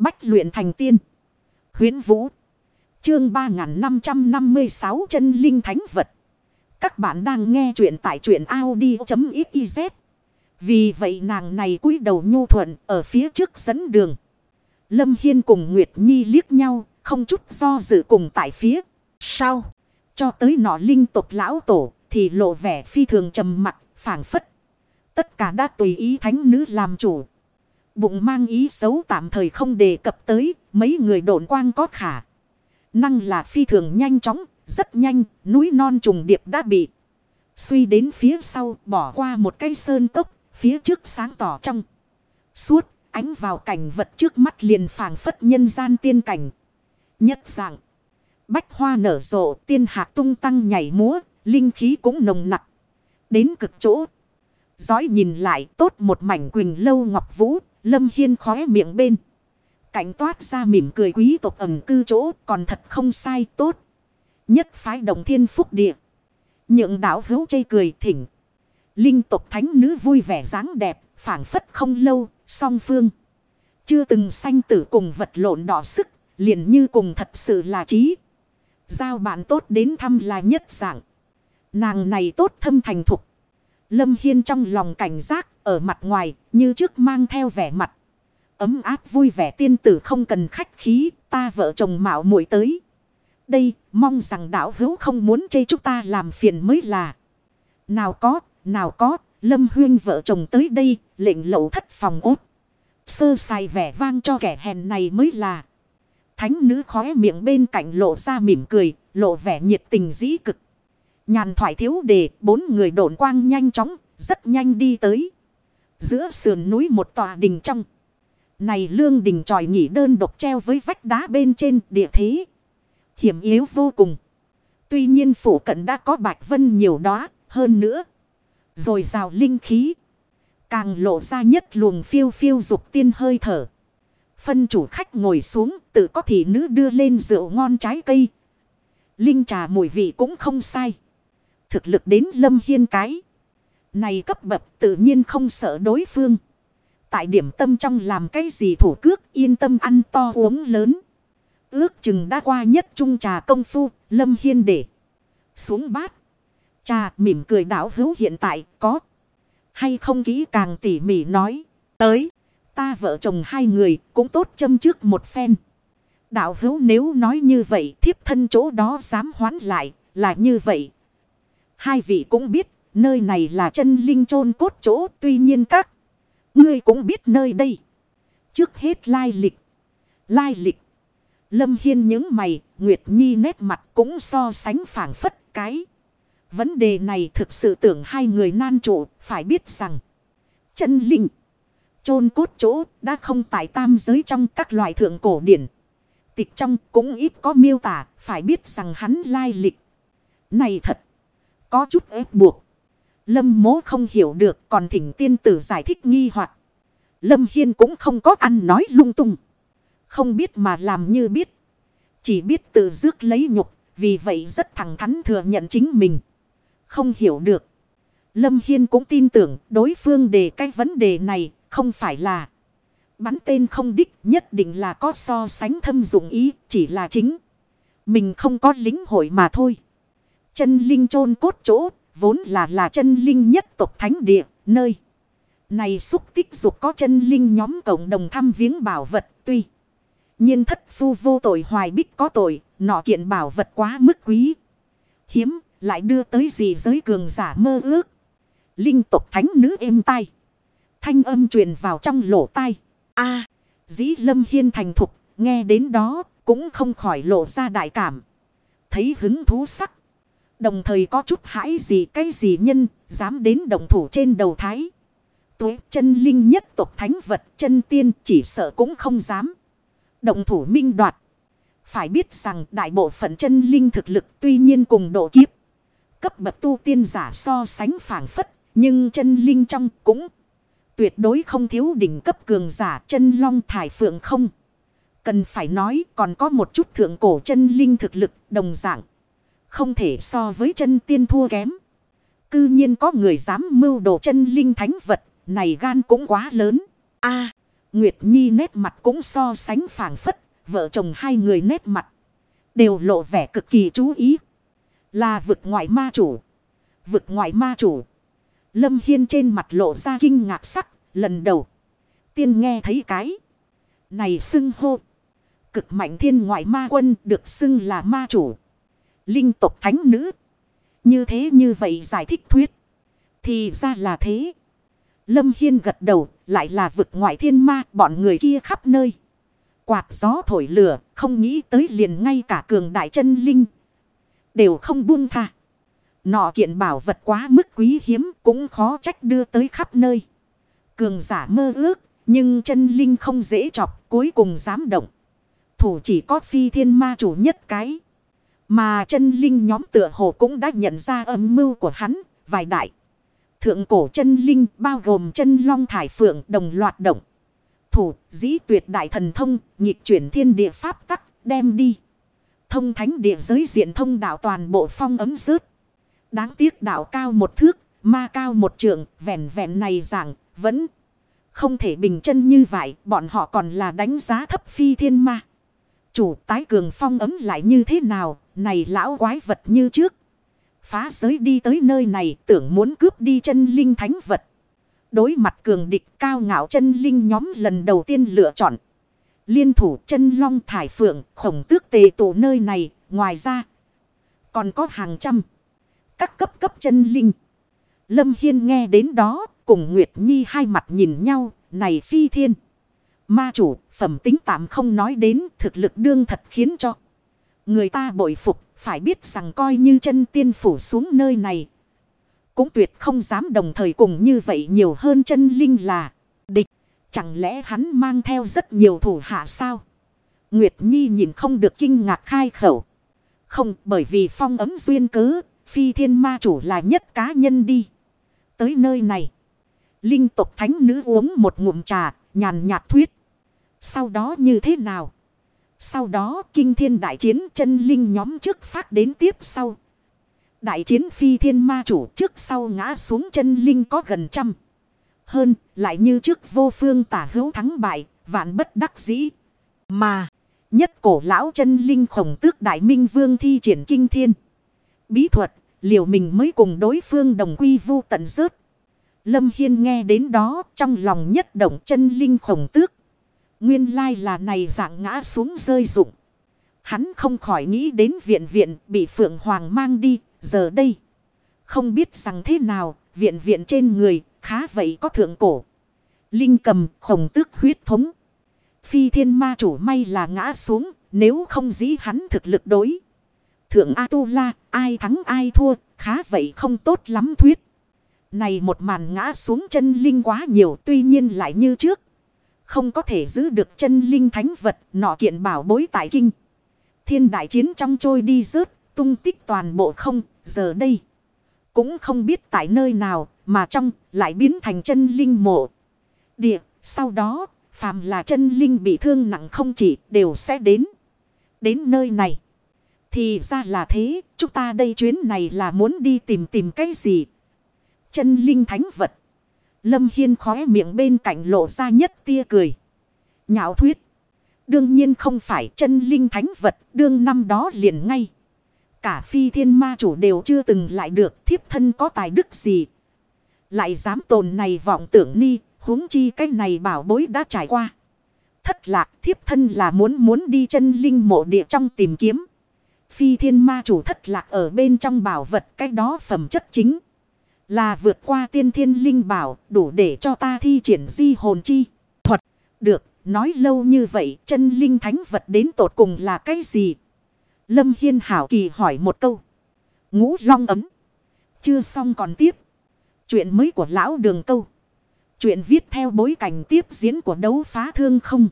Bách luyện thành tiên. huyễn Vũ. Chương 3556 chân linh thánh vật. Các bạn đang nghe truyện tại truyện Audi.xyz. Vì vậy nàng này cúi đầu nhu thuận ở phía trước dẫn đường. Lâm Hiên cùng Nguyệt Nhi liếc nhau, không chút do dự cùng tại phía sau. Cho tới nọ linh tục lão tổ thì lộ vẻ phi thường trầm mặc, phảng phất. Tất cả đã tùy ý thánh nữ làm chủ. Bụng mang ý xấu tạm thời không đề cập tới, mấy người độn quang có khả. Năng là phi thường nhanh chóng, rất nhanh, núi non trùng điệp đã bị. Suy đến phía sau, bỏ qua một cây sơn cốc, phía trước sáng tỏ trong. Suốt, ánh vào cảnh vật trước mắt liền phảng phất nhân gian tiên cảnh. Nhất dạng. Bách hoa nở rộ, tiên hạc tung tăng nhảy múa, linh khí cũng nồng nặc. Đến cực chỗ. Giói nhìn lại tốt một mảnh quỳnh lâu ngọc vũ, lâm hiên khóe miệng bên. Cảnh toát ra mỉm cười quý tộc ẩm cư chỗ còn thật không sai tốt. Nhất phái đồng thiên phúc địa. Nhượng đảo hữu chây cười thỉnh. Linh tộc thánh nữ vui vẻ dáng đẹp, phảng phất không lâu, song phương. Chưa từng sanh tử cùng vật lộn đỏ sức, liền như cùng thật sự là trí. Giao bạn tốt đến thăm là nhất dạng. Nàng này tốt thâm thành thục. Lâm Hiên trong lòng cảnh giác, ở mặt ngoài, như trước mang theo vẻ mặt. Ấm áp vui vẻ tiên tử không cần khách khí, ta vợ chồng mạo muội tới. Đây, mong rằng đạo hữu không muốn chê chúng ta làm phiền mới là. Nào có, nào có, Lâm Huyên vợ chồng tới đây, lệnh lậu thất phòng ốt. Sơ sài vẻ vang cho kẻ hèn này mới là. Thánh nữ khóe miệng bên cạnh lộ ra mỉm cười, lộ vẻ nhiệt tình dĩ cực. Nhàn thoại thiếu đề, bốn người độn quang nhanh chóng, rất nhanh đi tới. Giữa sườn núi một tòa đình trong. Này lương đình tròi nghỉ đơn độc treo với vách đá bên trên địa thế. Hiểm yếu vô cùng. Tuy nhiên phủ cận đã có bạch vân nhiều đó, hơn nữa. Rồi rào linh khí. Càng lộ ra nhất luồng phiêu phiêu dục tiên hơi thở. Phân chủ khách ngồi xuống, tự có thị nữ đưa lên rượu ngon trái cây. Linh trà mùi vị cũng không sai. Thực lực đến lâm hiên cái. Này cấp bậc tự nhiên không sợ đối phương. Tại điểm tâm trong làm cái gì thủ cước yên tâm ăn to uống lớn. Ước chừng đã qua nhất trung trà công phu, lâm hiên để. Xuống bát. Trà mỉm cười đảo hữu hiện tại có. Hay không kỹ càng tỉ mỉ nói. Tới. Ta vợ chồng hai người cũng tốt châm trước một phen. Đạo hữu nếu nói như vậy thiếp thân chỗ đó dám hoán lại là như vậy. Hai vị cũng biết nơi này là chân linh chôn cốt chỗ tuy nhiên các. Ngươi cũng biết nơi đây. Trước hết lai lịch. Lai lịch. Lâm Hiên những mày, Nguyệt Nhi nét mặt cũng so sánh phản phất cái. Vấn đề này thực sự tưởng hai người nan trụ, phải biết rằng. Chân linh chôn cốt chỗ đã không tại tam giới trong các loại thượng cổ điển. Tịch trong cũng ít có miêu tả, phải biết rằng hắn lai lịch. Này thật, có chút ép buộc. Lâm mố không hiểu được còn thỉnh tiên tử giải thích nghi hoặc Lâm Hiên cũng không có ăn nói lung tung. Không biết mà làm như biết. Chỉ biết tự dước lấy nhục, vì vậy rất thẳng thắn thừa nhận chính mình. Không hiểu được. Lâm Hiên cũng tin tưởng đối phương đề cái vấn đề này không phải là bắn tên không đích nhất định là có so sánh thâm dụng ý chỉ là chính. Mình không có lính hội mà thôi. Chân linh chôn cốt chỗ vốn là là chân linh nhất tộc thánh địa nơi. Này xúc tích dục có chân linh nhóm cộng đồng thăm viếng bảo vật tuy. nhiên thất phu vô tội hoài bích có tội nọ kiện bảo vật quá mức quý. Hiếm lại đưa tới gì giới cường giả mơ ước. Linh tộc thánh nữ êm tai. Thanh âm truyền vào trong lỗ tai. a dĩ lâm hiên thành thục, nghe đến đó, cũng không khỏi lộ ra đại cảm. Thấy hứng thú sắc. Đồng thời có chút hãi gì cái gì nhân, dám đến đồng thủ trên đầu thái. Tuế chân linh nhất tộc thánh vật chân tiên chỉ sợ cũng không dám. Động thủ minh đoạt. Phải biết rằng đại bộ phận chân linh thực lực tuy nhiên cùng độ kiếp. Cấp bậc tu tiên giả so sánh phản phất. Nhưng chân linh trong cũng tuyệt đối không thiếu đỉnh cấp cường giả chân long thải phượng không. Cần phải nói còn có một chút thượng cổ chân linh thực lực đồng dạng. Không thể so với chân tiên thua kém. Cư nhiên có người dám mưu đồ chân linh thánh vật, này gan cũng quá lớn. a Nguyệt Nhi nét mặt cũng so sánh phảng phất. Vợ chồng hai người nét mặt. Đều lộ vẻ cực kỳ chú ý. Là vực ngoại ma chủ. Vực ngoại ma chủ. Lâm Hiên trên mặt lộ ra kinh ngạc sắc. Lần đầu. Tiên nghe thấy cái. Này xưng hô. Cực mạnh thiên ngoại ma quân được xưng là ma chủ. Linh tộc thánh nữ. Như thế như vậy giải thích thuyết. Thì ra là thế. Lâm Hiên gật đầu, lại là vực ngoại thiên ma, bọn người kia khắp nơi. Quạt gió thổi lửa, không nghĩ tới liền ngay cả cường đại chân linh. Đều không buông tha. Nọ kiện bảo vật quá mức quý hiếm, cũng khó trách đưa tới khắp nơi. Cường giả mơ ước, nhưng chân linh không dễ chọc, cuối cùng dám động. Thủ chỉ có phi thiên ma chủ nhất cái. Mà chân linh nhóm tựa hồ cũng đã nhận ra âm mưu của hắn, vài đại. Thượng cổ chân linh bao gồm chân long thải phượng đồng loạt động. Thủ dĩ tuyệt đại thần thông, nhịp chuyển thiên địa pháp tắc, đem đi. Thông thánh địa giới diện thông đạo toàn bộ phong ấm rớt. Đáng tiếc đạo cao một thước, ma cao một trượng, vẹn vẹn này rằng vẫn không thể bình chân như vậy, bọn họ còn là đánh giá thấp phi thiên ma. Chủ tái cường phong ấm lại như thế nào, này lão quái vật như trước. Phá giới đi tới nơi này tưởng muốn cướp đi chân linh thánh vật. Đối mặt cường địch cao ngạo chân linh nhóm lần đầu tiên lựa chọn. Liên thủ chân long thải phượng khổng tước tề tụ nơi này. Ngoài ra, còn có hàng trăm các cấp cấp chân linh. Lâm Hiên nghe đến đó, cùng Nguyệt Nhi hai mặt nhìn nhau. Này phi thiên. Ma chủ, phẩm tính tạm không nói đến, thực lực đương thật khiến cho. Người ta bội phục, phải biết rằng coi như chân tiên phủ xuống nơi này. Cũng tuyệt không dám đồng thời cùng như vậy nhiều hơn chân linh là địch. Chẳng lẽ hắn mang theo rất nhiều thủ hạ sao? Nguyệt Nhi nhìn không được kinh ngạc khai khẩu. Không, bởi vì phong ấm duyên cớ. Phi thiên ma chủ là nhất cá nhân đi. Tới nơi này. Linh tục thánh nữ uống một ngụm trà. Nhàn nhạt thuyết. Sau đó như thế nào? Sau đó kinh thiên đại chiến chân linh nhóm trước phát đến tiếp sau. Đại chiến phi thiên ma chủ trước sau ngã xuống chân linh có gần trăm. Hơn lại như trước vô phương tả hữu thắng bại, vạn bất đắc dĩ. Mà nhất cổ lão chân linh khổng tước đại minh vương thi triển kinh thiên. Bí thuật liều mình mới cùng đối phương đồng quy vu tận rớt. Lâm Hiên nghe đến đó trong lòng nhất động chân linh khổng tước. Nguyên lai là này dạng ngã xuống rơi rụng. Hắn không khỏi nghĩ đến viện viện bị Phượng Hoàng mang đi, giờ đây. Không biết rằng thế nào, viện viện trên người, khá vậy có thượng cổ. Linh cầm, khổng tước huyết thống. Phi thiên ma chủ may là ngã xuống, nếu không dĩ hắn thực lực đối. Thượng A-tu-la, ai thắng ai thua, khá vậy không tốt lắm thuyết. Này một màn ngã xuống chân linh quá nhiều tuy nhiên lại như trước. Không có thể giữ được chân linh thánh vật nọ kiện bảo bối tại kinh. Thiên đại chiến trong trôi đi rớt, tung tích toàn bộ không, giờ đây. Cũng không biết tại nơi nào, mà trong lại biến thành chân linh mộ. Địa, sau đó, phàm là chân linh bị thương nặng không chỉ đều sẽ đến. Đến nơi này. Thì ra là thế, chúng ta đây chuyến này là muốn đi tìm tìm cái gì? Chân linh thánh vật. Lâm Hiên khóe miệng bên cạnh lộ ra nhất tia cười. Nhạo thuyết. Đương nhiên không phải chân linh thánh vật, đương năm đó liền ngay. Cả phi thiên ma chủ đều chưa từng lại được thiếp thân có tài đức gì. Lại dám tồn này vọng tưởng ni, huống chi cái này bảo bối đã trải qua. Thất lạc thiếp thân là muốn muốn đi chân linh mộ địa trong tìm kiếm. Phi thiên ma chủ thất lạc ở bên trong bảo vật, cái đó phẩm chất chính. Là vượt qua tiên thiên linh bảo, đủ để cho ta thi triển di hồn chi. Thuật. Được. Nói lâu như vậy, chân linh thánh vật đến tột cùng là cái gì? Lâm Hiên hảo kỳ hỏi một câu. Ngũ long ấm. Chưa xong còn tiếp. Chuyện mới của lão đường câu. Chuyện viết theo bối cảnh tiếp diễn của đấu phá thương không.